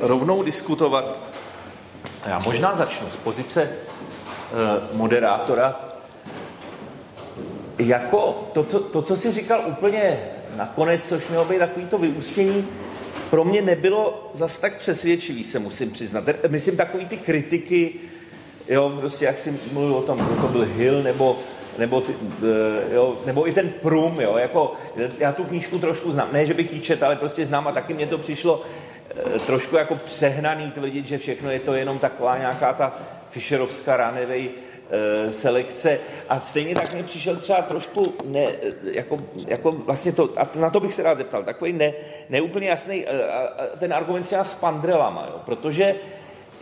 rovnou diskutovat. Já možná začnu z pozice moderátora. Jako to, to, to co jsi říkal úplně nakonec, což mělo být takový to vyústění, pro mě nebylo zas tak přesvědčivý, se musím přiznat. Myslím, takový ty kritiky, jo, prostě jak jsi mluvil o tom, kdo to byl Hill, nebo, nebo, ty, eh, jo, nebo i ten Prum, jo, jako, já tu knížku trošku znám, ne, že bych ji čet, ale prostě znám a taky mě to přišlo eh, trošku jako přehnaný tvrdit, že všechno je to jenom taková nějaká ta Fischerovská ranevej Eh, selekce. A stejně tak mi přišel třeba trošku ne, jako, jako vlastně to, a na to bych se rád zeptal, takový ne, neúplně jasný eh, ten argument s pandrelama, jo, protože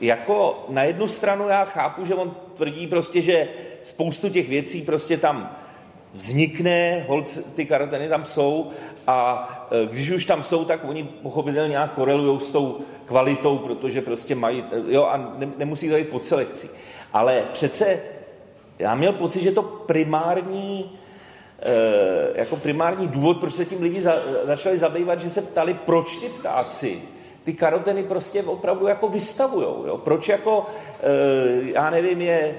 jako na jednu stranu já chápu, že on tvrdí prostě, že spoustu těch věcí prostě tam vznikne, holc, ty karoteny tam jsou a eh, když už tam jsou, tak oni pochopitelně nějak korelují s tou kvalitou, protože prostě mají, jo, a ne, nemusí to jít pod selekcí. Ale přece já měl pocit, že to primární, eh, jako primární důvod, proč se tím lidi za, začali zabývat, že se ptali, proč ty ptáci ty karoteny prostě opravdu jako vystavujou. Jo? Proč jako, já nevím, je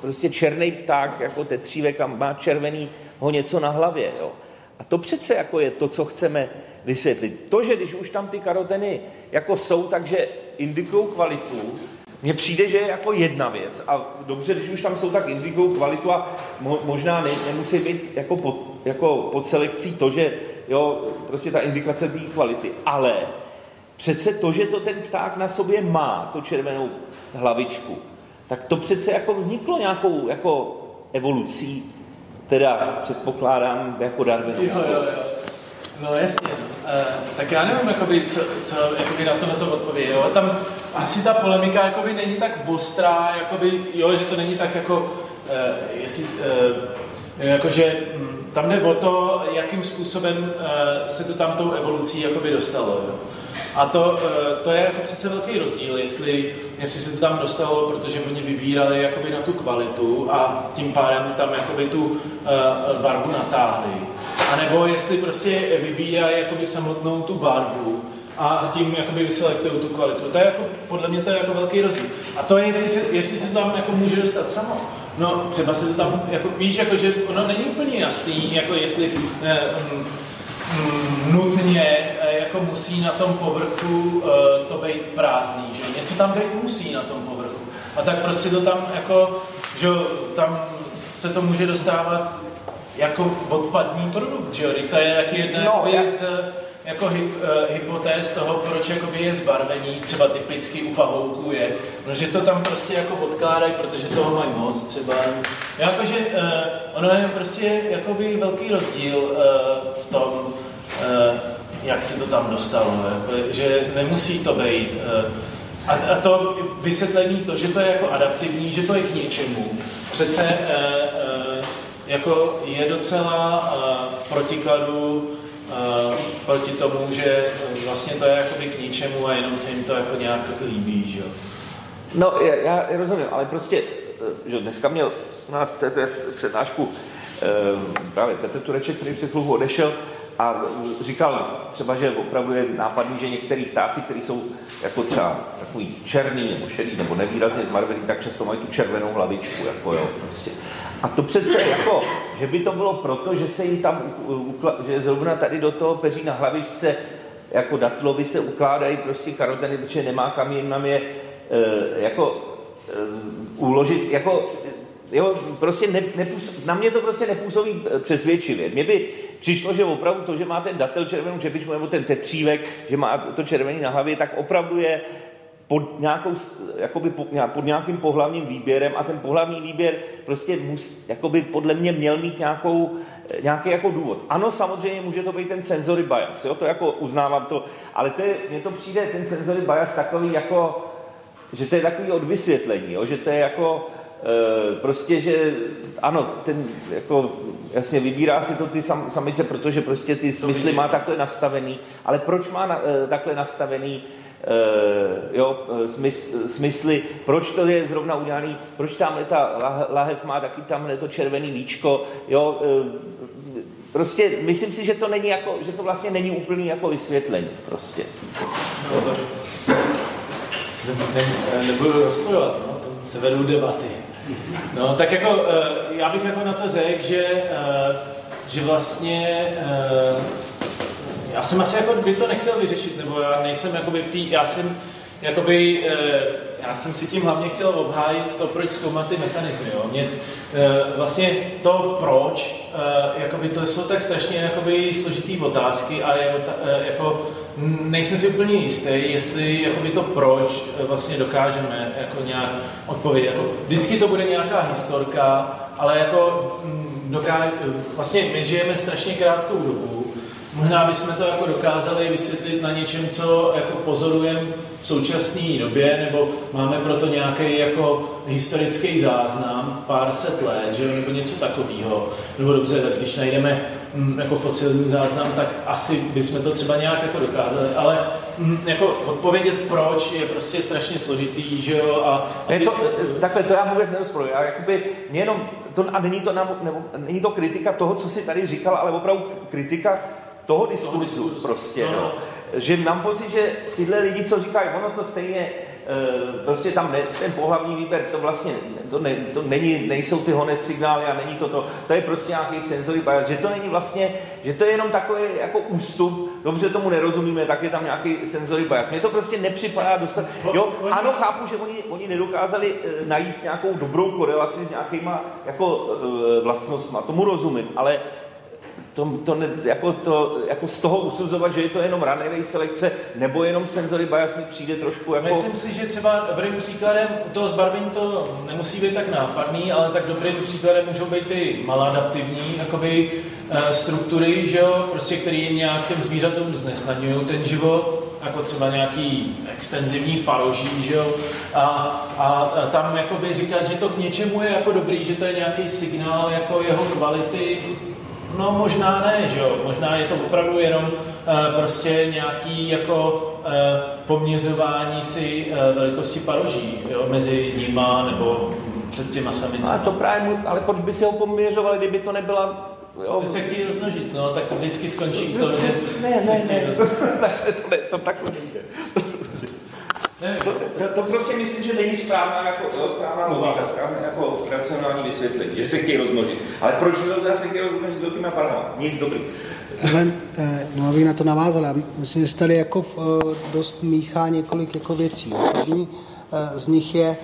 prostě černý pták, jako tetřívek a má červený ho něco na hlavě. Jo? A to přece jako je to, co chceme vysvětlit. To, že když už tam ty karoteny jako jsou, takže indikují kvalitu, mně přijde, že je jako jedna věc a dobře, když už tam jsou tak indikují kvalitu a mo, možná ne, nemusí být jako pod, jako pod selekcí to, že jo, prostě ta indikace té kvality, ale přece to, že to ten pták na sobě má, tu červenou hlavičku, tak to přece jako vzniklo nějakou jako evolucí, teda předpokládám jako darwinovskou. Jo, jo, jo. No jasně. Uh, tak já nevím, jakoby, co, co jakoby na to na to odpověď. Jo? Tam asi ta polemika jakoby není tak ostrá, jakoby, jo, že to není tak jako, uh, jestli, uh, jakože hm, tam jde o to, jakým způsobem uh, se to tam tou evolucí jakoby dostalo. Jo? A to, to je jako přece velký rozdíl, jestli, jestli se to tam dostalo, protože oni vybírali jakoby na tu kvalitu a tím pádem tam jakoby tu uh, barvu natáhli a nebo jestli prostě vybírají jakoby samotnou tu barvu a tím jakoby vyselektují tu kvalitu. To je jako, podle mě to je jako velký rozdíl. A to je, jestli se, jestli se tam jako může dostat samo. No, třeba se to tam, jako, víš, jako, že ono není úplně jasný, jako jestli eh, mm, mm, nutně eh, jako musí na tom povrchu eh, to být prázdný, že něco tam být musí na tom povrchu. A tak prostě to tam jako, že tam se to může dostávat jako odpadní produkt, že jo? To je taky jedna no, jak... jako hyp, uh, hypotéz toho, proč jakoby je zbarvení, třeba typicky u pavouků je, no, že to tam prostě jako odkládají, protože toho mají moc třeba. Jakože uh, ono je prostě jakoby velký rozdíl uh, v tom, uh, jak se to tam dostalo, jako, že nemusí to být. Uh, a, a to vysvětlení, to, že to je jako adaptivní, že to je k něčemu. Přece uh, uh, jako je docela uh, v protikladu proti tomu, že vlastně to je jakoby k ničemu a jenom se jim to jako nějak líbí, že No, já, já rozumím, ale prostě, že dneska měl u nás CTS přednášku právě Petr Tureček, který před chvilku odešel, a říkal třeba, že opravdu je nápadný, že některý ptáci, kteří jsou jako třeba takový černý nebo šedý nebo nevýrazně zmarvený, tak často mají tu červenou hlavičku. Jako jo, prostě. A to přece jako, že by to bylo proto, že se jim tam, že zrovna tady do toho peří na hlavičce jako datlovi se ukládají prostě karoteny, protože nemá kam jim nám je e, jako e, uložit, jako jo, prostě ne, nepůsob, na mě to prostě nepůsobí eh, přesvědčivě. Mně by přišlo, že opravdu to, že má ten datel červenou čepičku nebo ten tetřívek, že má to červený na hlavě, tak opravdu je pod, nějakou, jakoby pod nějakým pohlavním výběrem a ten pohlavní výběr prostě mus, jakoby podle mě měl mít nějakou, nějaký jako důvod. Ano, samozřejmě může to být ten sensory bias, jo, to jako uznávám to, ale to je, mně to přijde ten sensory bias takový jako, že to je takový od vysvětlení, jo, že to je jako, e, prostě, že ano, ten jako jasně vybírá si to ty sam, samice, protože prostě ty smysly má takhle nastavený, ale proč má na, e, takhle nastavený jo, smysl, smysly, proč to je zrovna udělaný, proč tamhle ta lahev má taky tamhle to červený víčko, jo, uh, prostě myslím si, že to není jako, že to vlastně není úplný jako vysvětlení prostě. No to, ne, ne, nebudu rozpojovat, no, to se vedou debaty. No, tak jako, já bych jako na to řekl, že, že vlastně já jsem asi jako by to nechtěl vyřešit, nebo já nejsem jakoby v té, já jsem jakoby, já jsem si tím hlavně chtěl obhájit to, proč zkoumat ty mechanizmy. Jo. Mě, vlastně to proč, jakoby to jsou tak strašně jakoby složitý otázky a je, jako, nejsem si úplně jistý, jestli jakoby to proč vlastně dokážeme jako nějak odpovědět. Jako, vždycky to bude nějaká historka, ale jako dokáž, vlastně my žijeme strašně krátkou dobu Možná bychom to jako dokázali vysvětlit na něčem, co jako pozorujeme v současné době, nebo máme proto nějaký jako historický záznam, pár set let, že, nebo něco takového. Nebo dobře, tak když najdeme mm, jako fosilní záznam, tak asi bychom to třeba nějak jako dokázali, ale mm, jako odpovědět proč je prostě strašně složitý, že jo, a... a ty... to, takhle, to já vůbec nerozporuji, já jakoby, jenom, to, a není to, nebo, není to kritika toho, co si tady říkal, ale opravdu kritika toho diskursu prostě, no. Že mám pocit, že tyhle lidi, co říkají, ono to stejně, eh, prostě tam ne, ten pohlavní výběr, to vlastně, to, ne, to není, nejsou ty honest signály a není to to, to je prostě nějaký sensory bias, že to není vlastně, že to je jenom takový jako ústup, dobře tomu nerozumíme, tak je tam nějaký sensory bias. Mně to prostě nepřipadá dostat, jo, ano, chápu, že oni, oni nedokázali eh, najít nějakou dobrou korelaci s nějakýma jako eh, vlastnostma, tomu rozumím, ale to, to, ne, jako to, jako z toho usuzovat, že je to jenom runaway selekce, nebo jenom senzory mi přijde trošku jako... Myslím si, že třeba dobrým příkladem toho zbarvení to nemusí být tak nápadný, ale tak dobrým příkladem můžou být ty maladaptivní jakoby, uh, struktury, že jo, prostě, který nějak těm zvířatům znesnadňují ten život, jako třeba nějaký extenzivní paroží, že jo, a, a, a tam jakoby říkat, že to k něčemu je jako dobrý, že to je nějaký signál jako jeho kvality, No možná ne, že jo. Možná je to opravdu jenom uh, prostě nějaký jako uh, poměřování si uh, velikosti paroží jo, mezi nima nebo před těma samicemi. A to právě, ale proč by si ho poměřovali, kdyby to nebyla Jo. Se chtějí rozmnožit, no, tak to vždycky skončí v tom, že ne, ne, se chtějí ne, ne, to, ne, to takhle nejde. To, to, to, prostě myslím, že není správná, jako, jo, správná logika, správná jako racionální vysvětlení, že se chtějí rozmnožit. Ale proč by se chtějí rozmnožit s velkýma parama? Nic dobrý. Ale, eh, no abych na to navázal, já myslím, že tady jako eh, dost míchá několik jako věcí. První eh, z nich je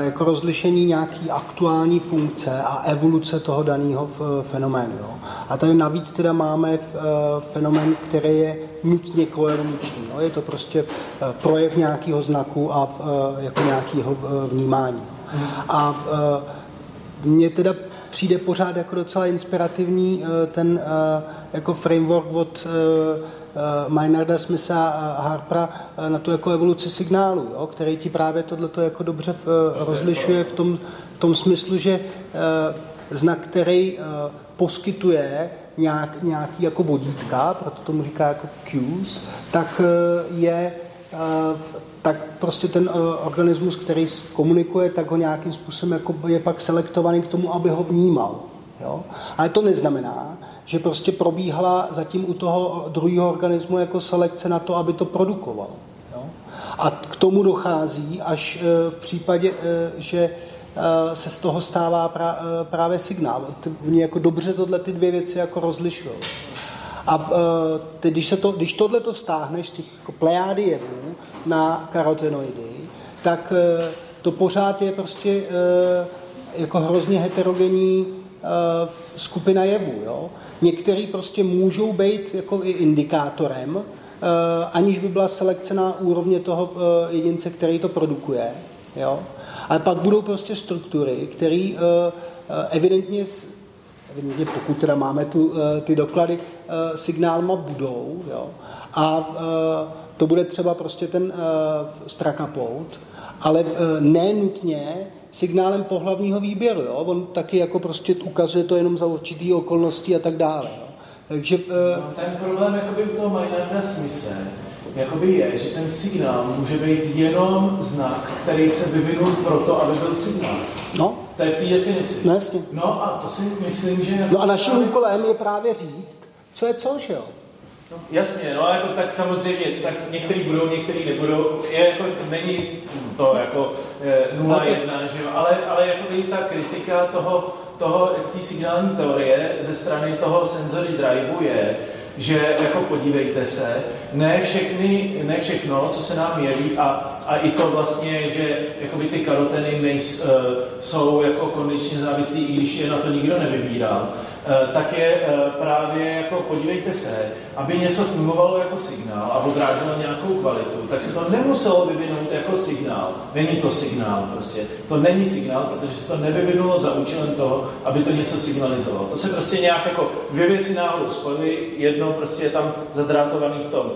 jako rozlišení nějaký aktuální funkce a evoluce toho daného fenoménu. Jo. A tady navíc teda máme fenomén, který je nutně koevoluční. Jo. Je to prostě projev nějakého znaku a jako nějakého vnímání. A mně teda přijde pořád jako docela inspirativní ten jako framework od Maynarda Smitha a Harpera uh, na tu jako evoluci signálu, jo, který ti právě tohleto jako dobře uh, rozlišuje v tom, v tom smyslu, že znak, který poskytuje nějak, nějaký jako vodítka, proto tomu říká jako cues, tak je tak prostě ten organismus, který komunikuje, tak ho nějakým způsobem jako je pak selektovaný k tomu, aby ho vnímal. Jo? Ale to neznamená, že prostě probíhala zatím u toho druhého organismu jako selekce na to, aby to produkoval. Jo? A k tomu dochází až e, v případě, e, že e, se z toho stává právě signál. Oni jako dobře tohle ty dvě věci jako rozlišují. A ty, když, se to, když tohle to vztáhneš z těch jako plejády jevů na karotenoidy, tak to pořád je prostě jako hrozně heterogenní skupina jevů. Jo? Některý prostě můžou být jako i indikátorem, eh, aniž by byla selekce na úrovně toho eh, jedince, který to produkuje. Jo? Ale pak budou prostě struktury, které eh, evidentně, evidentně pokud teda máme tu, ty doklady, signálma budou. Jo? A to bude třeba prostě ten strakapout, ale ne nutně signálem pohlavního výběru. Jo? On taky jako prostě ukazuje to jenom za určitý okolností a tak dále. Jo? Takže, uh... no, ten problém jakoby u toho Maynarda Smise jakoby je, že ten signál může být jenom znak, který se vyvinul proto, aby byl signál. No. To je v té definici. No, jasně. No a to si myslím, že... No a naším právě... úkolem je právě říct, co je co, že jo? No, jasně, no jako tak samozřejmě, tak některý budou, některý nebudou, je jako, není to jako e, 0-1, že jo, ale, ale jako ta kritika toho, toho té signální teorie ze strany toho sensory driveu je, že jako podívejte se, ne, všechny, ne všechno, co se nám jeví a, a i to vlastně, že jakoby ty karoteny nejs, uh, jsou jako kondičně závislí, i když je na to nikdo nevybíral, uh, tak je uh, právě jako podívejte se, aby něco fungovalo jako signál a odráželo nějakou kvalitu, tak se to nemuselo vyvinout jako signál. Není to signál prostě. To není signál, protože se to nevyvinulo za účelem toho, aby to něco signalizovalo. To se prostě nějak jako dvě věci náhodou spojily. Jedno prostě je tam zadrátovaný v tom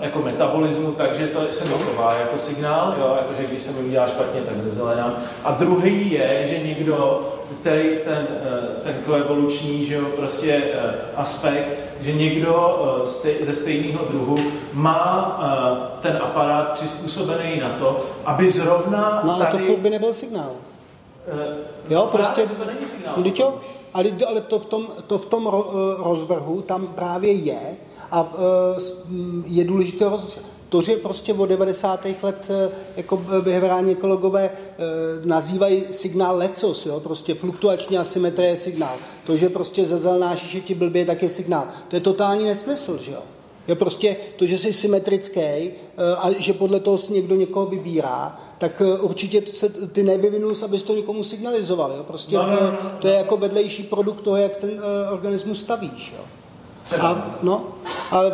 jako metabolismu, takže to se dochová jako signál, jo, jakože když se mi udělá špatně, tak zezelenám. A druhý je, že někdo, který ten, uh, ten koevoluční, že jo, prostě uh, aspekt, že někdo eh, ze stejného druhu má eh, ten aparát přizpůsobený na to, aby zrovna No ale tady... to by nebyl signál. Uh, jo, prostě... to není signál. Ale, ale to v tom, to v tom rozvrhu tam právě je a je důležité rozlišit to, že prostě od 90. let eh, jako behaviorální ekologové nazývají signál lecos, jo, prostě fluktuační asymetrie je signál. To, že prostě ze zelená šíše ti blbě, tak je signál. To je totální nesmysl, že jo. Je prostě to, že jsi symetrický a že podle toho si někdo někoho vybírá, tak určitě se ty nevyvinul, abys to někomu signalizoval. Jo? Prostě no, no, no, no. to je jako vedlejší produkt toho, jak ten organismus stavíš. Jo? A, no, ale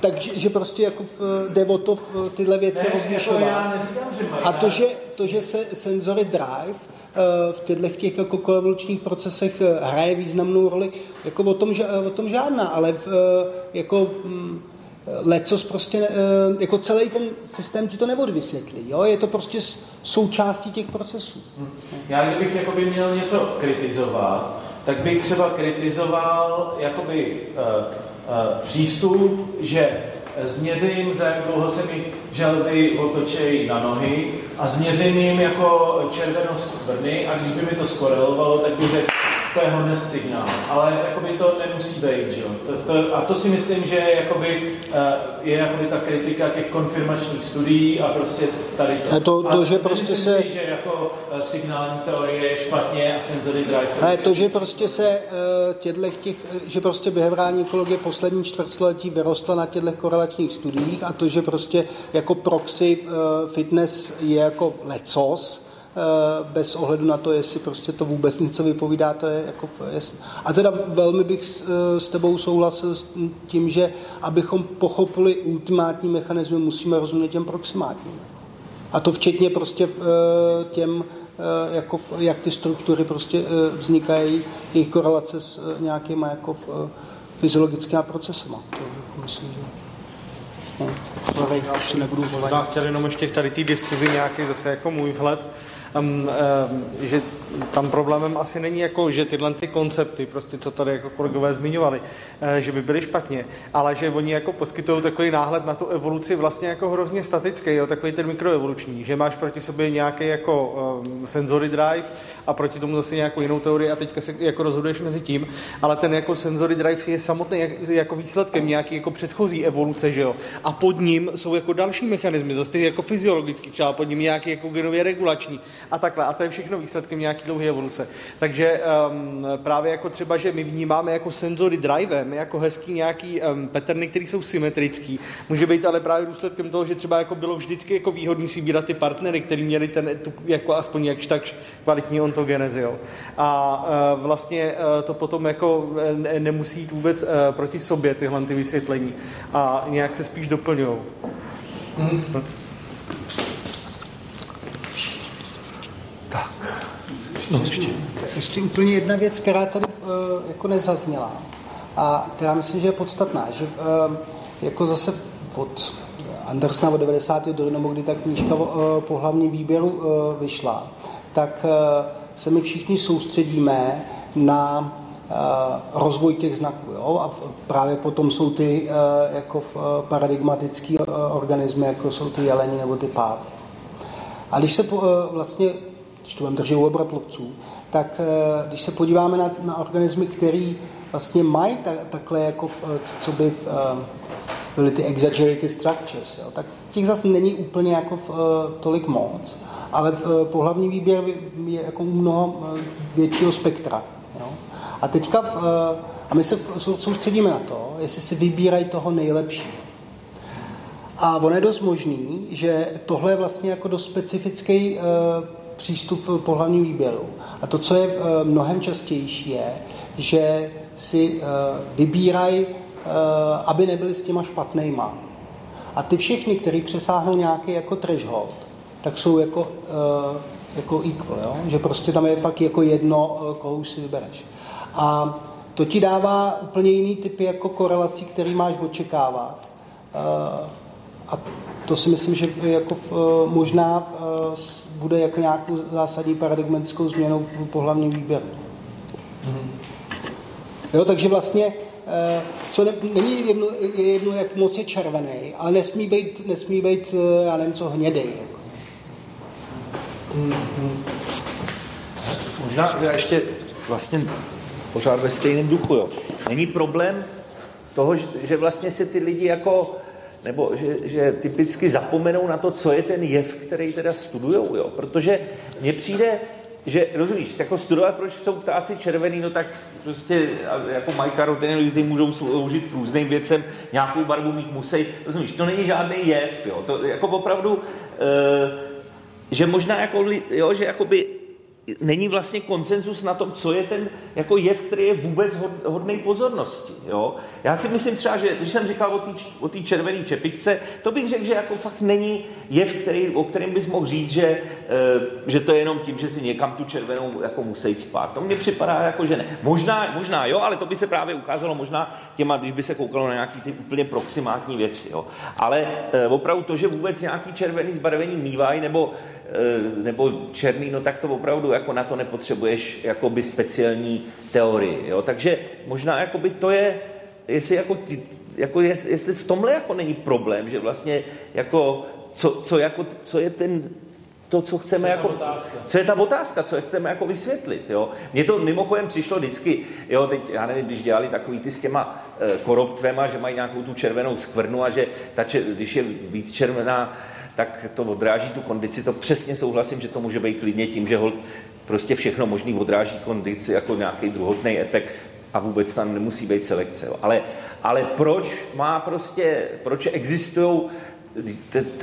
takže že prostě jako v, jde o to v, tyhle věci ne, rozlišovat. Jako a to, že, to, že se senzory drive eh, v těchto těch jako koevolučních procesech eh, hraje významnou roli, jako o tom, o tom žádná, ale v, eh, jako hm, lecos prostě, jako celý ten systém ti to neodvysvětlí, jo? je to prostě součástí těch procesů. Hm. Já kdybych jakoby měl něco kritizovat, tak bych třeba kritizoval jakoby uh, Eh, přístup, že změřím, za jak dlouho se mi želvy otočejí na nohy a změřím jim jako červenost brny a když by mi to skorelovalo, tak bych řekl, to je honest signál. Ale jakoby to nemusí být, že jo? To, to, a to si myslím, že jakoby, eh, je jakoby ta kritika těch konfirmačních studií a prostě tady to. A to, to že prostě se... Si, že jako eh, signální teorie je špatně a sensory drive... Ale to, že prostě se eh, těchto těch, že prostě behaviorální ekologie poslední čtvrtstoletí vyrostla na těchto korelačních studiích a to, že prostě jako proxy fitness je jako lecos, bez ohledu na to, jestli prostě to vůbec něco vypovídá, to je jako jasné. A teda velmi bych s, eh, s tebou souhlasil s tím, že abychom pochopili ultimátní mechanizmy, musíme rozumět těm proximátním. A to včetně prostě eh, těm, jako, jak ty struktury prostě vznikají, jejich korelace s nějakýma jako fyziologickými procesama. To jako myslím, že... No, já. Já chtěl jenom ještě tady té diskuzi nějaký zase jako můj vhled um, že tam problémem asi není jako, že tyhle ty koncepty, prostě co tady jako kolegové zmiňovali, uh, že by byly špatně, ale že oni jako poskytují takový náhled na tu evoluci vlastně jako hrozně statický, jo, takový ten mikroevoluční, že máš proti sobě nějaký jako um, drive a proti tomu zase nějakou jinou teorii a teďka se jako rozhoduješ mezi tím, ale ten jako sensory drive je samotný jak, jako výsledkem nějaký jako předchozí evoluce, že jo, a pod ním jsou jako další mechanismy, zase jako fyziologický, třeba pod ním nějaký jako genově regulační a takhle. A to je všechno výsledkem nějaké dlouhé evoluce. Takže um, právě jako třeba, že my vnímáme jako senzory drivem, jako hezký nějaký um, paterny, které jsou symetrický. Může být ale právě důsledkem toho, že třeba jako bylo vždycky jako výhodný si vybírat ty partnery, kteří měli ten, tu, jako aspoň jakž tak kvalitní ontogenezi. Jo. A uh, vlastně uh, to potom jako ne, nemusí jít vůbec uh, proti sobě tyhle ty vysvětlení a nějak se spíš doplňují. Hmm. No, ještě. ještě úplně jedna věc, která tady uh, jako nezazněla a která myslím, že je podstatná, že uh, jako zase od Andersna od 92. nebo kdy ta knížka uh, po hlavním výběru vyšla, tak se my všichni soustředíme na rozvoj těch znaků. Jo? A právě potom jsou ty jako paradigmatické organismy, jako jsou ty jeleni nebo ty pávy. A když se uh, vlastně když to budeme držet u obratlovců, tak eh, když se podíváme na, na organismy, které vlastně mají ta, takhle jako, v, co by v, byly ty exaggerated structures, jo, tak těch zase není úplně jako v, tolik moc, ale v pohlavní výběr je jako mnoho většího spektra. Jo. A teďka, v, a my se soustředíme na to, jestli si vybírají toho nejlepšího. A ono je dost možný, že tohle je vlastně jako dost specifický přístup v pohlavním výběru. A to, co je uh, mnohem častější, je, že si uh, vybírají, uh, aby nebyli s těma špatnýma. A ty všechny, který přesáhnou nějaký jako threshold, tak jsou jako, jako equal, jo? že prostě tam je fakt jako jedno, koho si vybereš. A to ti dává úplně jiný typy jako korelací, který máš očekávat. A to si myslím, že jako eh, možná bude jako nějakou zásadní paradigmatickou změnou v pohlavním výběru. Jo, takže vlastně, uh, co ne, není jedno, je jedno, jak moc je červený, ale nesmí být, nesmí být uh, já nevím co, hnědej. Jako. Mm-hmm. Možná já ještě vlastně pořád ve stejném duchu, jo. Není problém toho, že vlastně se ty lidi jako nebo že, že typicky zapomenou na to, co je ten jev, který teda studujou, jo? protože mně přijde, že rozumíš, jako studovat, proč jsou ptáci červený, no tak prostě jako mají karoteny, ty můžou sloužit k různým věcem, nějakou barvu mít musí, rozumíš, to není žádný jev, jo, to jako opravdu, e, že možná jako, jo, že jakoby není vlastně konsenzus na tom, co je ten jako jev, který je vůbec hodný pozornosti. Jo? Já si myslím třeba, že když jsem říkal o té červené čepičce, to bych řekl, že jako fakt není jev, který, o kterém bys mohl říct, že, e, že to je jenom tím, že si někam tu červenou jako musí spát. To mně připadá jako, že ne. Možná, možná jo, ale to by se právě ukázalo možná těma, když by se koukalo na nějaký ty úplně proximátní věci. Jo? Ale e, opravdu to, že vůbec nějaký červený zbarvení mývají, nebo Eh, nebo černý, no tak to opravdu jako na to nepotřebuješ jakoby speciální teorii. Jo? Takže možná jakoby to je, jestli, jako, jako jest, jestli v tomhle jako není problém, že vlastně jako, co, co, jako, co je ten to, co chceme co jako... Otázka? Co je ta otázka, co je chceme jako vysvětlit, jo? Mně to mimochodem přišlo vždycky, jo, teď, já nevím, když dělali takový ty s těma e, koroptvema, že mají nějakou tu červenou skvrnu a že ta, když je víc červená, tak to odráží tu kondici. To přesně souhlasím, že to může být klidně tím, že hold prostě všechno možný odráží kondici jako nějaký druhotný efekt a vůbec tam nemusí být selekce. Jo. Ale, ale proč má prostě, proč existují,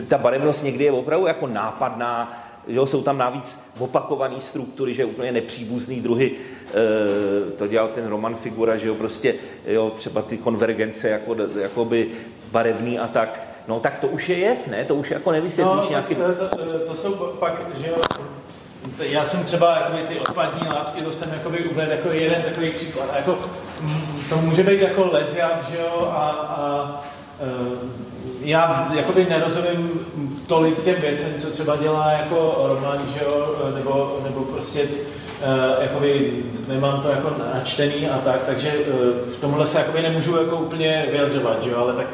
ta barevnost někdy je opravdu jako nápadná, Jo, jsou tam navíc opakované struktury, že úplně nepříbuzný druhy, e, to dělal ten Roman Figura, že jo, prostě jo, třeba ty konvergence jako, jakoby barevný a tak, no tak to už je jev, ne? To už jako nevysvětlíš no, nějaký... To, to, to, to, jsou pak, že jo, já jsem třeba jakoby, ty odpadní látky, to jsem jakoby uvedl jako jeden takový příklad. A jako, to může být jako ledziak, že jo, a, a e, já jakoby nerozumím tolik těm věcem, co třeba dělá jako Roman, že jo, nebo, nebo prostě uh, jakoby nemám to jako načtený a tak, takže uh, v tomhle se jakoby nemůžu jako úplně vyjadřovat, že jo, ale tak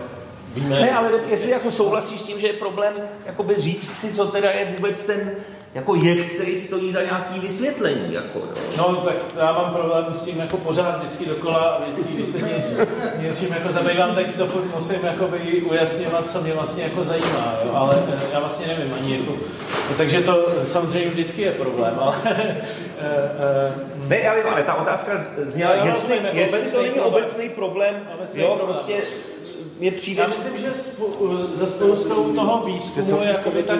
Víme, ne, ale jestli jako souhlasíš s tím, že je problém jakoby říct si, co teda je vůbec ten jako jev, který stojí za nějaký vysvětlení. Jako, jo. No, tak já mám problém s tím jako pořád vždycky dokola a vždycky, když se něčím jako zabývám, tak si to furt musím jakoby ujasňovat, co mě vlastně jako zajímá, jo. ale eh, já vlastně nevím ani jako, no, takže to samozřejmě vždycky je problém, ale... Eh, eh, ne, já vím, ale ta otázka zněla, jestli, jestli to není obecný problém, obecný jo, problém. prostě mě přijde... Já myslím, že za spoustou toho výzkumu jakoby tak,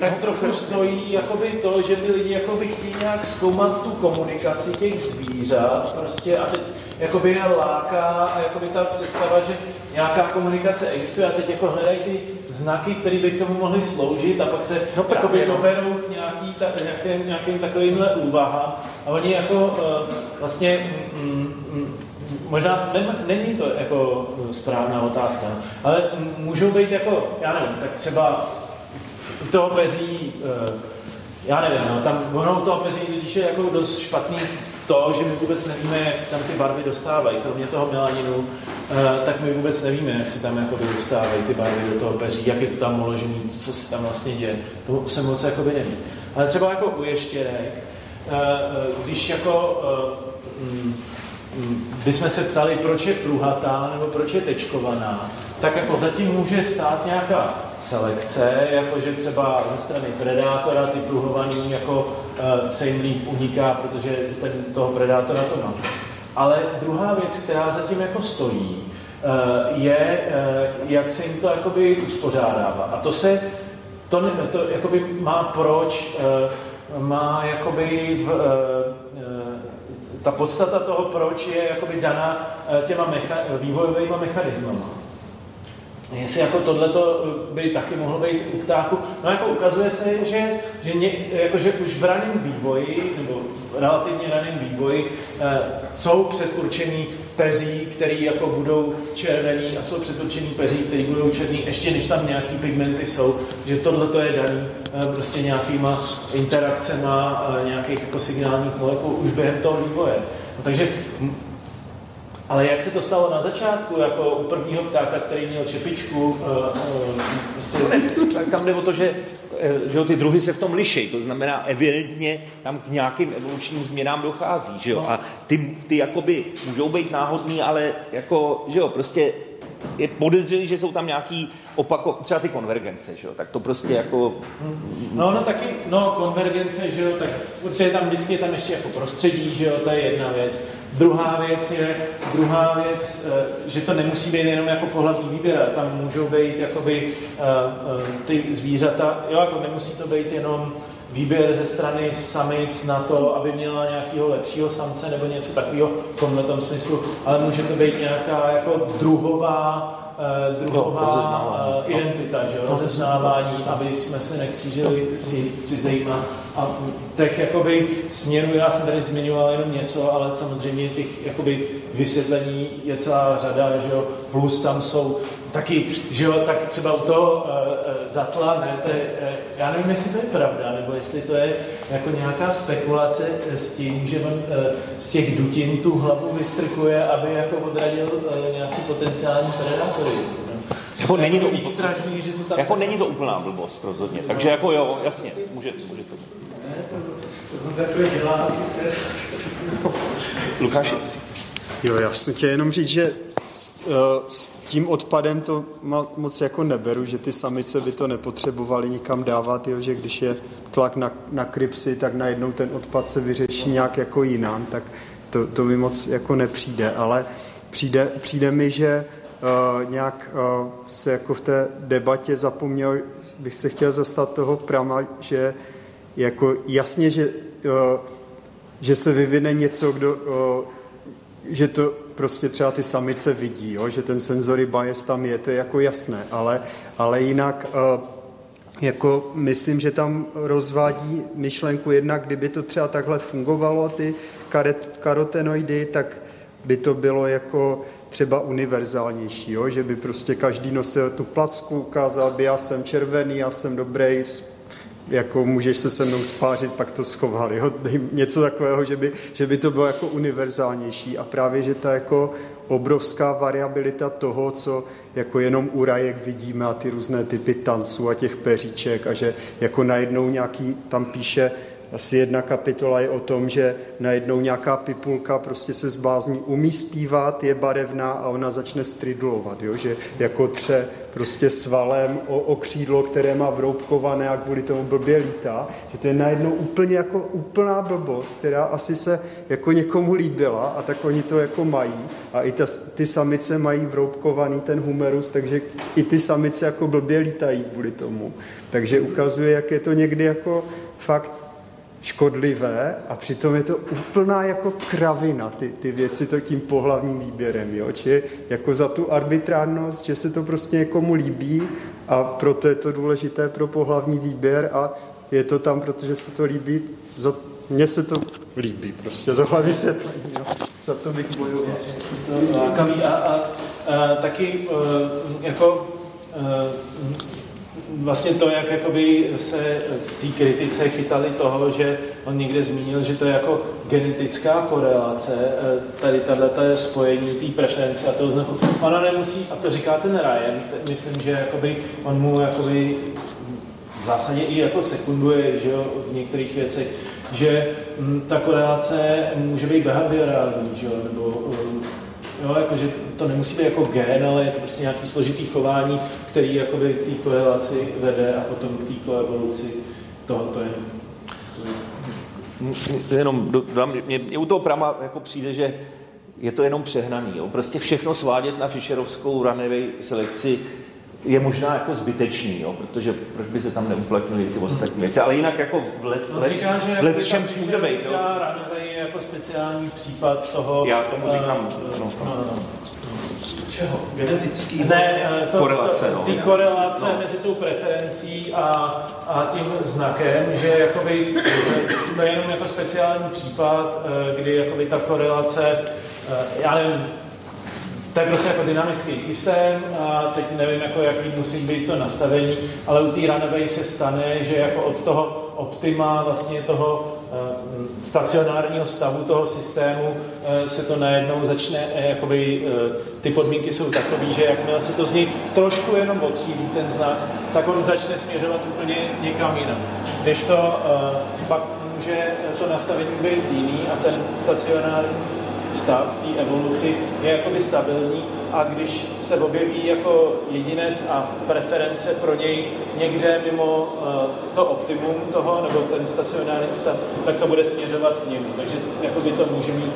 tak trochu stojí jakoby to, že ty lidi jakoby chtějí nějak zkoumat tu komunikaci těch zvířat prostě a teď jakoby je láká a jakoby ta představa, že nějaká komunikace existuje a teď jako hledají ty znaky, které by k tomu mohly sloužit a pak se no jakoby no. doberou k nějaký, ta, nějakým, nějakým takovýmhle úvahám a oni jako uh, vlastně mm, mm, možná ne, není to jako správná otázka, ale můžou být jako, já nevím, tak třeba toho peří, eh, já nevím, no, tam ono toho peří když je jako dost špatný to, že my vůbec nevíme, jak se tam ty barvy dostávají, kromě toho melaninu, eh, tak my vůbec nevíme, jak se tam jako dostávají ty barvy do toho peří, jak je to tam uložené, co se tam vlastně děje. To se moc jako nevím. Ale třeba jako u ještěrek, když jako mm, bychom se ptali, proč je pruhatá nebo proč je tečkovaná, tak jako zatím může stát nějaká selekce, jakože třeba ze strany predátora ty pruhovaný jako se jim líp uniká, protože ten, toho predátora to má. Ale druhá věc, která zatím jako stojí, uh, je, uh, jak se jim to jakoby uspořádává. A to se, to, to jakoby má proč, uh, má jakoby v, ta podstata toho, proč je jakoby daná těma mecha, vývojovými mechanismama. Jestli jako tohleto by taky mohlo být u ptáku. No jako ukazuje se, že, že, ně, jako, že už v raném vývoji, nebo relativně raném vývoji, eh, jsou předurčení peří, které jako budou červený a jsou předurčení peří, které budou černý, ještě než tam nějaký pigmenty jsou, že tohle je daný eh, prostě nějakýma interakcema eh, nějakých jako signálních molekul už během toho vývoje. No, takže ale jak se to stalo na začátku, jako u prvního ptáka, který měl čepičku, uh, uh, prostě... tak tam jde o to, že, eh, že ty druhy se v tom liší. To znamená, evidentně tam k nějakým evolučním změnám dochází. Že jo? A ty, ty jakoby můžou být náhodný, ale jako, že jo, prostě je podezřelý, že jsou tam nějaký opako, třeba ty konvergence, že jo, tak to prostě jako... No, no taky, no, konvergence, že jo, tak to je tam vždycky je tam ještě jako prostředí, že jo, to je jedna věc. Druhá věc je, druhá věc, eh, že to nemusí být jenom jako pohlavní výběr, tam můžou být jakoby eh, eh, ty zvířata, jo, jako nemusí to být jenom výběr ze strany samic na to, aby měla nějakého lepšího samce nebo něco takového v tomhle smyslu, ale může to být nějaká jako druhová uh, druhová no, uh, identita, že? rozeznávání, aby jsme se nekřížili si cizejma. A těch jakoby směrů, já jsem tady zmiňoval jenom něco, ale samozřejmě těch jakoby vysvětlení je celá řada, že jo? plus tam jsou taky, že jo, tak třeba u toho uh, datla, ne, to je, uh, já nevím, jestli to je pravda, nebo jestli to je jako nějaká spekulace s tím, že on uh, z těch dutin tu hlavu vystrkuje, aby jako odradil uh, nějaký potenciální predátory. Jako není to, výstražný, že to tam... jako není to úplná blbost rozhodně, takže jako jo, jasně, může, může to být. Lukáši, ty si Jo, já jsem chtěl jenom říct, že Eh, s tím odpadem to moc jako neberu, že ty samice by to nepotřebovaly nikam dávat, jo, že když je tlak na, na krypsy, tak najednou ten odpad se vyřeší nějak jako jinam, tak to, to mi moc jako nepřijde, ale přijde, přijde mi, že uh, nějak uh, se jako v té debatě zapomněl, bych se chtěl zastat toho prama, že jako jasně, že, uh, že se vyvine něco, kdo, uh, že to prostě třeba ty samice vidí, jo, že ten senzory bias tam je, to je jako jasné, ale, ale jinak uh, jako myslím, že tam rozvádí myšlenku jednak, kdyby to třeba takhle fungovalo, ty karotenoidy, tak by to bylo jako třeba univerzálnější, jo? že by prostě každý nosil tu placku, ukázal by, já jsem červený, já jsem dobrý, jako můžeš se se mnou spářit, pak to schovali. Jo? Něco takového, že by, že by to bylo jako univerzálnější a právě, že ta jako obrovská variabilita toho, co jako jenom u rajek vidíme a ty různé typy tanců a těch peříček a že jako najednou nějaký tam píše asi jedna kapitola je o tom, že najednou nějaká pipulka prostě se zbázní, umí zpívat, je barevná a ona začne stridulovat, jo? že jako tře prostě svalem o, o křídlo, které má vroubkované a kvůli tomu blbě lítá, že to je najednou úplně jako úplná blbost, která asi se jako někomu líbila a tak oni to jako mají a i ta, ty samice mají vroubkovaný ten humerus, takže i ty samice jako blbě lítají kvůli tomu. Takže ukazuje, jak je to někdy jako fakt škodlivé a přitom je to úplná jako kravina, ty, ty věci to tím pohlavním výběrem, jo? Či jako za tu arbitrárnost, že se to prostě někomu líbí a proto je to důležité pro pohlavní výběr a je to tam, protože se to líbí, za, mně se to líbí, prostě tohle vysvětlení, jo? za to bych bojoval. A, a, a taky uh, jako uh, vlastně to, jak jakoby se v té kritice chytali toho, že on někde zmínil, že to je jako genetická korelace, eh, tady tato je spojení té preference a toho znaku. Ona nemusí, a to říká ten Ryan, myslím, že jakoby on mu jakoby v zásadě i jako sekunduje že jo, v některých věcech, že m, ta korelace může být behaviorální, že jo, nebo jo, jako, že to nemusí být jako gen, ale je to prostě nějaký složitý chování, který jakoby k té korelaci vede a potom k té koevoluci tohoto je. Jenom, mě, mě u toho Prama jako přijde, že je to jenom přehnaný. Jo. Prostě všechno svádět na Fischerovskou ranevej selekci je možná jako zbytečný, jo, protože proč by se tam neuplatnili ty ostatní věci, ale jinak jako v let, no, let, říká, že v let všem může být. Jo. je jako speciální případ toho... Já tomu říkám, uh, no, no, no. no. Čeho? Genetický? Ne, eh, to, korelace, no, ty korelace no. mezi tou preferencí a, a tím znakem, že jakoby, to je jenom jako speciální případ, eh, kdy jakoby ta korelace, já nevím, to je prostě jako dynamický systém a teď nevím, jako, jaký musí být to nastavení, ale u té runaway se stane, že jako od toho optima vlastně toho uh, stacionárního stavu toho systému uh, se to najednou začne, uh, jakoby ty podmínky jsou takové, že jakmile se to z něj trošku jenom odchýlí ten znak, tak on začne směřovat úplně někam jinam. Když to pak může to nastavení být jiný a ten stacionární stav v té evoluci je jakoby stabilní a když se objeví jako jedinec a preference pro něj někde mimo uh, to optimum toho, nebo ten stacionární stav, tak to bude směřovat k němu. Takže jakoby to může mít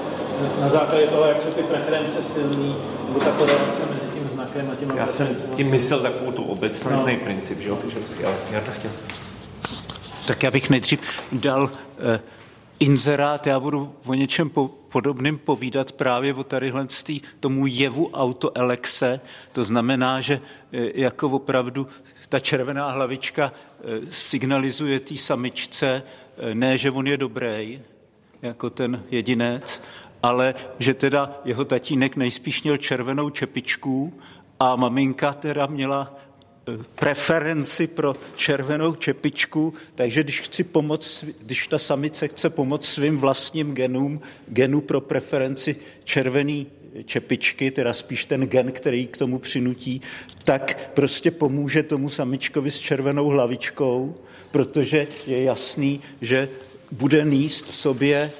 na základě toho, jak jsou ty preference silný, nebo ta korelace mezi tím znakem a tím Já jsem tím myslel takovou tu obecný no. princip, že jo, Fischerovský, ale já chtěl. Tak já bych nejdřív dal uh, inzerát, já budu o něčem po, podobným povídat právě o tadyhle tomu jevu autoelexe. To znamená, že e, jako opravdu ta červená hlavička e, signalizuje té samičce, e, ne, že on je dobrý, jako ten jedinec, ale že teda jeho tatínek nejspíš měl červenou čepičku a maminka teda měla preferenci pro červenou čepičku, takže když chci pomoct, když ta samice chce pomoct svým vlastním genům, genu pro preferenci červený čepičky, teda spíš ten gen, který k tomu přinutí, tak prostě pomůže tomu samičkovi s červenou hlavičkou, protože je jasný, že bude níst v sobě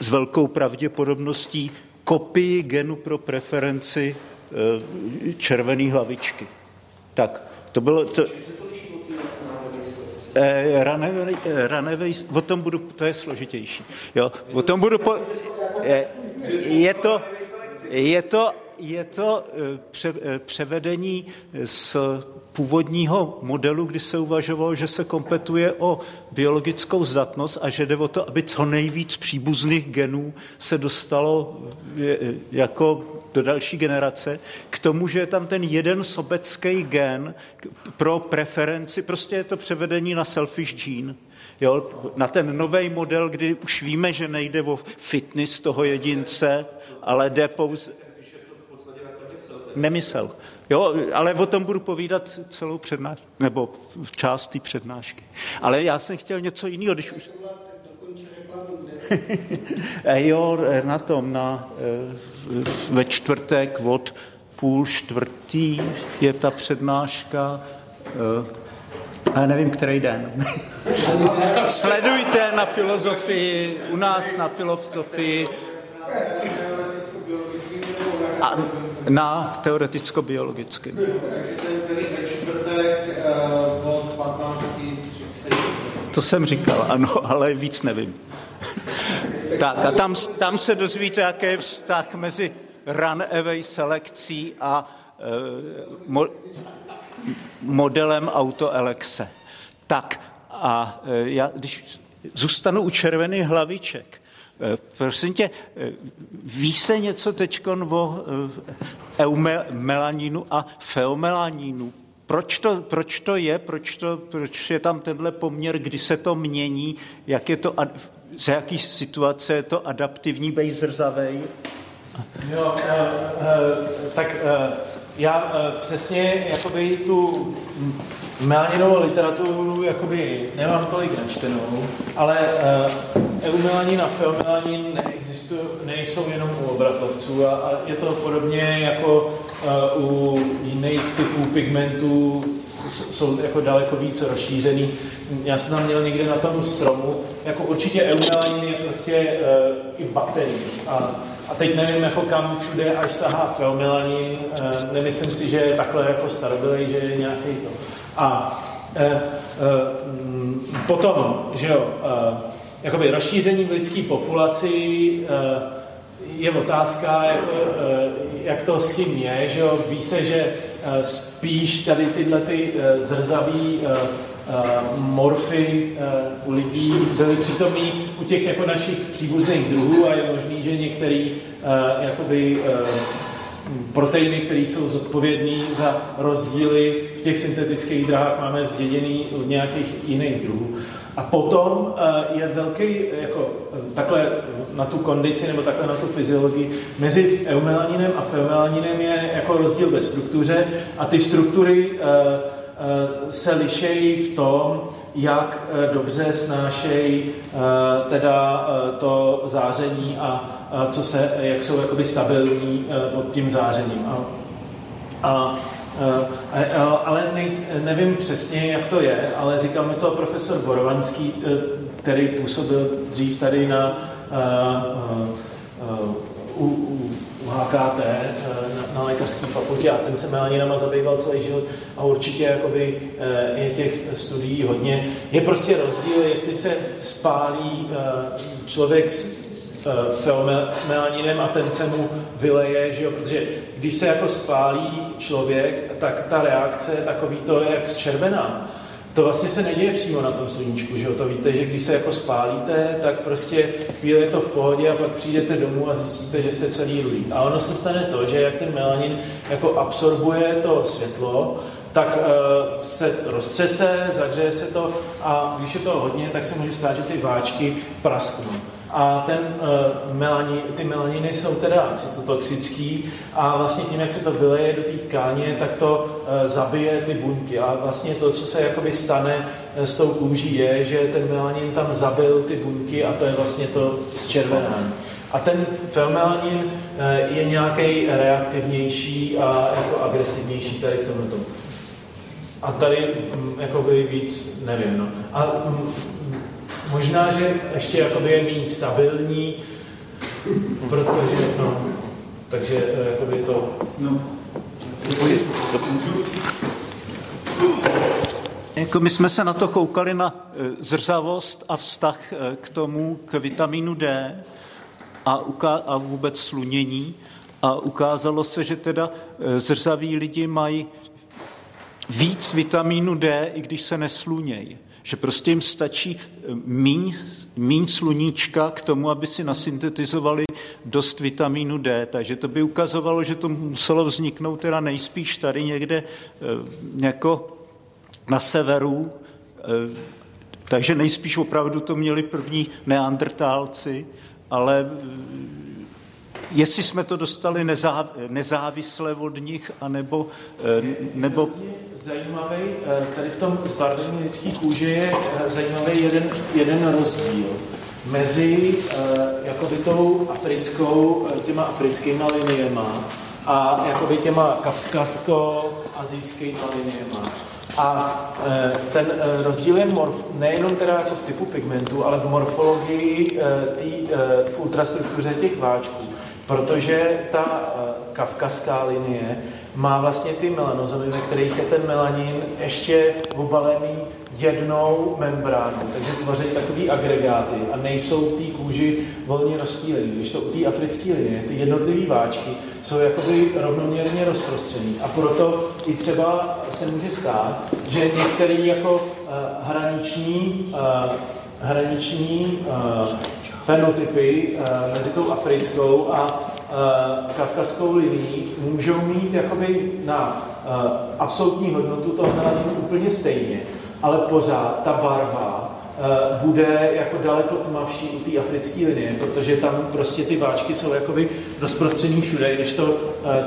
s velkou pravděpodobností kopii genu pro preferenci eh, červené hlavičky. Tak, to bylo... To, Eh, ranevej, o tom budu, to je složitější. Jo, o tom budu, po, eh, je to, je to, je to eh, pře, eh, převedení z původního modelu, kdy se uvažovalo, že se kompetuje o biologickou zdatnost a že jde o to, aby co nejvíc příbuzných genů se dostalo jako do další generace, k tomu, že je tam ten jeden sobecký gen pro preferenci, prostě je to převedení na selfish gene, jo, na ten nový model, kdy už víme, že nejde o fitness toho jedince, ale jde pouze... Nemysl. Jo, ale o tom budu povídat celou přednášku, nebo část té přednášky. Ale já jsem chtěl něco jiného, když už... jo, na tom, na, eh, ve čtvrtek od půl čtvrtý je ta přednáška, ale eh, nevím, který den. Sledujte na filozofii, u nás na filozofii na teoreticko-biologickém. To jsem říkal, ano, ale víc nevím. tak a tam, tam se dozvíte, jaký je vztah mezi run-away selekcí a e, mo, modelem autoelexe. Tak a e, já, když zůstanu u červených hlaviček, prosím tě, e, ví se něco teď o e, eumelanínu a feomelanínu? Proč to, proč to je, proč, to, proč je tam tenhle poměr, kdy se to mění, jak je to, za jaký situace je to adaptivní, bej zrzavej? Jo, uh, uh, tak uh, já uh, přesně jakoby tu melaninovou literaturu jakoby nemám tolik načtenou, ale uh, eumelanin a feomelanin neexistují, nejsou jenom u obratlovců a, a je to podobně jako uh, u jiných typů pigmentů jsou jako daleko víc rozšířený. Já jsem tam měl někde na tom stromu, jako určitě eumelanin je prostě uh, i v bakteriích. A, a teď nevím, jako kam všude až sahá feomelanin, uh, nemyslím si, že je takhle jako starobylej, že je nějaký to. A uh, potom, že jo, jakoby rozšíření v lidské populaci je otázka, jako, jak to s tím je, že jo, ví se, že spíš tady tyhle ty zrzavý morfy u lidí byly přítomný u těch jako našich příbuzných druhů a je možný, že některý jakoby proteiny, které jsou zodpovědné za rozdíly v těch syntetických drahách, máme zděděný od nějakých jiných druhů. A potom je velký, jako takhle na tu kondici nebo takhle na tu fyziologii, mezi eumelaninem a feomelaninem je jako rozdíl ve struktuře a ty struktury se lišejí v tom, jak dobře snášejí teda to záření a co se, jak jsou jakoby stabilní pod tím zářením. A, a ale nevím přesně, jak to je, ale říkal mi to profesor Borovanský, který působil dřív tady na, u, u, u HKT na, lékařské fakultě a ten se melaninama zabýval celý život a určitě jakoby, je těch studií hodně. Je prostě rozdíl, jestli se spálí člověk s feomelaninem a ten se mu vyleje, že jo? protože když se jako spálí člověk, tak ta reakce je takový to, jak zčervená. To vlastně se neděje přímo na tom sluníčku, že jo? To víte, že když se jako spálíte, tak prostě chvíli je to v pohodě a pak přijdete domů a zjistíte, že jste celý rudý. A ono se stane to, že jak ten melanin jako absorbuje to světlo, tak uh, se roztřese, zahřeje se to a když je to hodně, tak se může stát, že ty váčky prasknou a ten, uh, melani, ty melaniny jsou teda cytotoxický a vlastně tím, jak se to vyleje do té tkáně, tak to uh, zabije ty buňky a vlastně to, co se jakoby stane uh, s tou kůží, je, že ten melanin tam zabil ty buňky a to je vlastně to zčervenání. A ten felmelanin je nějaký reaktivnější a jako agresivnější tady v tomhle. A tady mm, jakoby víc nevím. No. A mm, Možná, že ještě jakoby je méně stabilní, protože, no, takže eh, jakoby to... No. Jako my jsme se na to koukali na eh, zrzavost a vztah eh, k tomu, k vitamínu D a, uká- a vůbec slunění a ukázalo se, že teda zrzaví lidi mají víc vitamínu D, i když se neslunějí že prostě jim stačí eh, míň, míň sluníčka k tomu, aby si nasyntetizovali dost vitamínu D, takže to by ukazovalo, že to muselo vzniknout teda nejspíš tady někde eh, jako na severu, eh, takže nejspíš opravdu to měli první neandrtálci, ale jestli jsme to dostali nezáv, nezávisle od nich, anebo... Eh, nebo... Zajímavý, eh, tady v tom zbarvení lidské kůže je eh, zajímavý jeden, jeden rozdíl mezi jakoby tou africkou, těma africkýma liniema a jakoby těma kavkazsko-azijskými liniema. A ten rozdíl je morf, nejenom teda jako v typu pigmentu, ale v morfologii tý, v ultrastruktuře těch váčků protože ta uh, kavkazská linie má vlastně ty melanozomy, ve kterých je ten melanin ještě obalený jednou membránou, takže tvoří takový agregáty a nejsou v té kůži volně rozpílený. Když to u té africké linie, ty jednotlivé váčky jsou jakoby rovnoměrně rozprostřený a proto i třeba se může stát, že některý jako uh, hraniční, uh, hraniční fenotypy uh, mezi tou africkou a uh, kavkazskou linií můžou mít jakoby na uh, absolutní hodnotu toho melaninu úplně stejně, ale pořád ta barva bude jako daleko tmavší u té africké linie, protože tam prostě ty váčky jsou jakoby rozprostřený všude, když to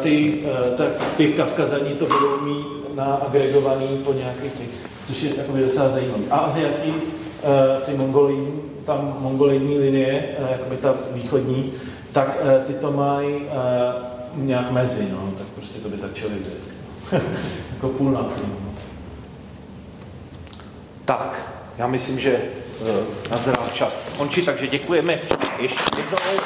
ty, uh, ta, ty kavkazaní to budou mít na agregovaný po nějakých těch, což je jakoby docela zajímavé. A Aziati, ty mongolí, tam mongolidní linie, eh, jakoby ta východní, tak eh, ty to mají eh, nějak mezi, no, tak prostě to by tak člověk řekl. jako půl na půl. No. Tak, já myslím, že nazrál čas skončit, takže děkujeme ještě jednou.